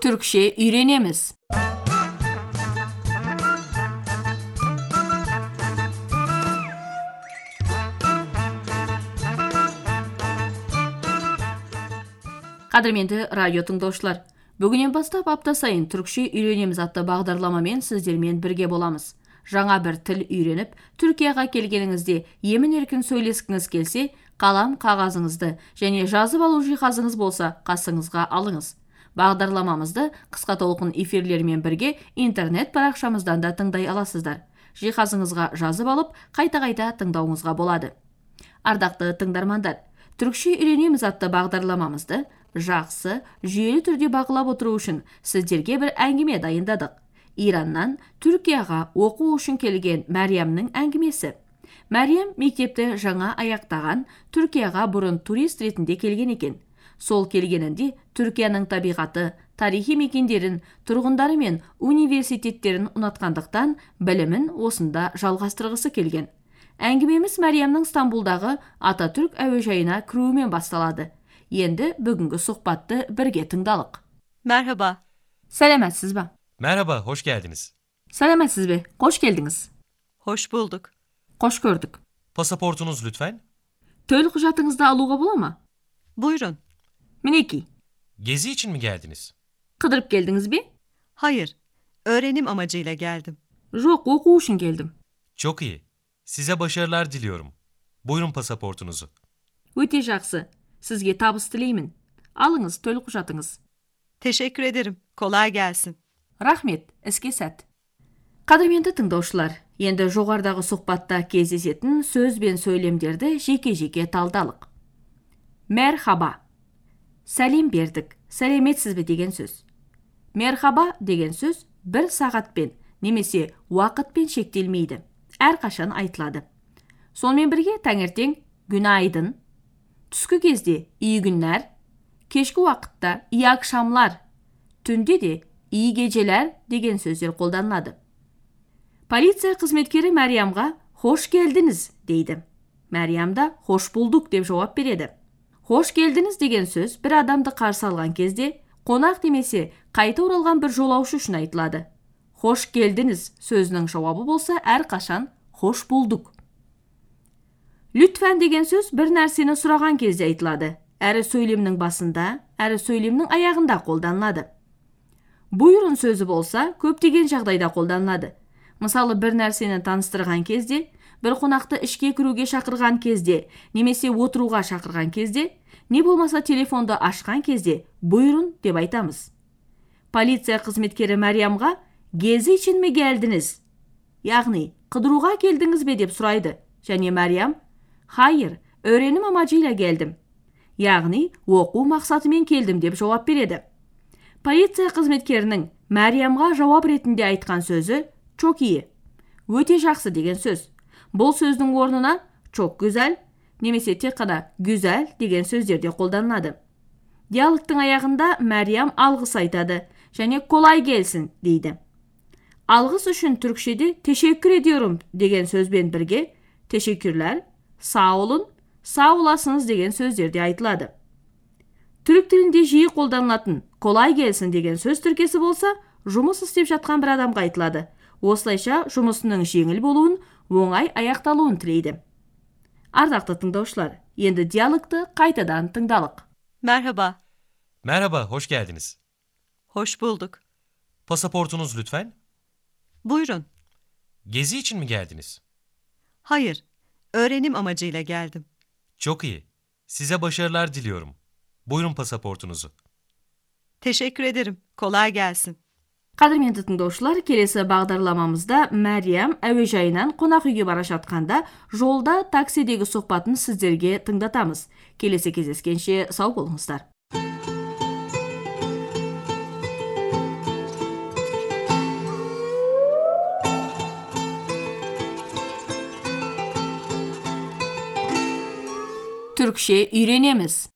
Türkçe үйренеміз. Қадірменді радио тыңдаушылар, бүгіннен бастап апта сайын түркше үйренеміз атты бағдарламамен сіздермен бірге боламыз. Жаңа бір тіл үйреніп, Түркияға келгеніңізде емін еркін сөйлескіңіз келсе, қалам қағазыңызды және жазып алу жиһазыңыз болса, қасыңызға алыңыз. Бағдарламамызды қысқа толқын эфирлерімен бірге интернет парақшамыздан да тыңдай аласыздар. Жиһазыңызға жазып алып, қайта-қайта тыңдауыңызға болады. Ардақты тыңдармандар, түркше үйренеміз атты бағдарламамызды жақсы жүйелі түрде бақылап отыру үшін сіздерге бір әңгіме дайындадық ираннан түркияға оқу үшін келген мәриямның әңгімесі мәриям мектепті жаңа аяқтаған түркияға бұрын турист ретінде келген екен сол келгенінде түркияның табиғаты тарихи мекендерін тұрғындары мен университеттерін ұнатқандықтан білімін осында жалғастырғысы келген. Әңгімеміз мәриямның стамбулдағы ататүрк әуежайына кіруімен басталады. Енді бүгінгі сұхбатты бірге тыңдалық. Merhaba. сәлеметсіз ба? Сәлеметсіз бе? Қош келдіңіз. Hoş bulduk. қош көрдік. Pasaportunuz lütfen. төл құжатыңызды алуға бола ма? Buyurun. Мінекей Gezi için mi geldiniz? қыдырып келдіңіз бе Hayır. Öğrenim amacıyla geldim. жоқ оқу үшін келдім Çok iyi. Size başarılar diliyorum. Buyurun pasaportunuzu. өте жақсы сізге табыс тілеймін алыңыз төл құжатыңыз Teşekkür ederim. Kolay gelsin. рахмет іске сәт қадірменді тыңдаушылар енді жоғарыдағы сұхбатта кездесетін сөз бен сөйлемдерді жеке жеке талдалық мерхаба сәлем бердік сәлеметсіз бе деген сөз. Мерхаба деген сөз бір сағатпен немесе уақытпен шектелмейді әрқашан айтылады. Сонымен бірге таңертең күнайдын түскі кезде iyi günler кешкі уақытта iyi akşamlar түнде де iyi geceler деген сөздер қолданылады. Полиция қызметкері мәриямға хош келдіңіз дейді. Мәриям да хош болдық деп жауап береді. Хош келдіңіз деген сөз бір адамды қарсы алған кезде қонақ немесе қайта оралған бір жолаушы үшін айтылады. Хош келдіңіз сөзінің жауабы болса әрқашан хош болдық лүтфән деген сөз бір нәрсені сұраған кезде айтылады. Әрі сөйлемнің басында әрі сөйлемнің аяғында қолданылады. Бұйырын сөзі болса көптеген жағдайда қолданылады. Мысалы бір нәрсені таныстырған кезде бір қонақты ішке кіруге шақырған кезде немесе отыруға шақырған кезде не болмаса телефонды ашқан кезде бұйырын деп айтамыз. Полиция қызметкері мәриямға гези için mi geldiniz яғни қыдыруға келдіңіз бе? деп сұрайды. Және мәриям хайыр öğrenim amacıyla geldim яғни оқу мақсатымен келдім деп жауап береді. Полиция қызметкерінің мәриямға жауап ретінде айтқан сөзі iyi өте жақсы деген сөз. Бұл сөздің орнына çok güzel немесе тек қана güzel деген сөздерде қолданылады. Диалогтың аяғында мәриям алғыс айтады және колай келсін дейді. Алғыс үшін түркшеде teşekkür ediyorum деген сөзбен бірге сау olun сау боласыңыз деген сөздер де айтылады. Түрік тілінде жиі қолданылатын колай келсін деген сөз тіркесі болса жұмыс істеп жатқан бір адамға айтылады. Осылайша жұмысының жеңіл болуын оңай аяқталуын тілейді. ардақты тыңдаушылар енді диалогты қайтадан тыңдалық Merhaba. Merhaba, hoş geldiniz. Hoş bulduk. Pasaportunuz lütfen. Buyurun. Gezi için mi geldiniz? Hayır. Öğrenim amacıyla geldim. Çok iyi. Size başarılar diliyorum. Buyurun pasaportunuzu. Teşekkür ederim. Kolay gelsin. Қадірменді тыңдаушылар келесі бағдарламамызда мәриям әуежайынан қонақ үйге бара жатқанда жолда таксидегі сұхбатын сіздерге тыңдатамыз келесі кездескенше сау болыңыздар түркше үйренеміз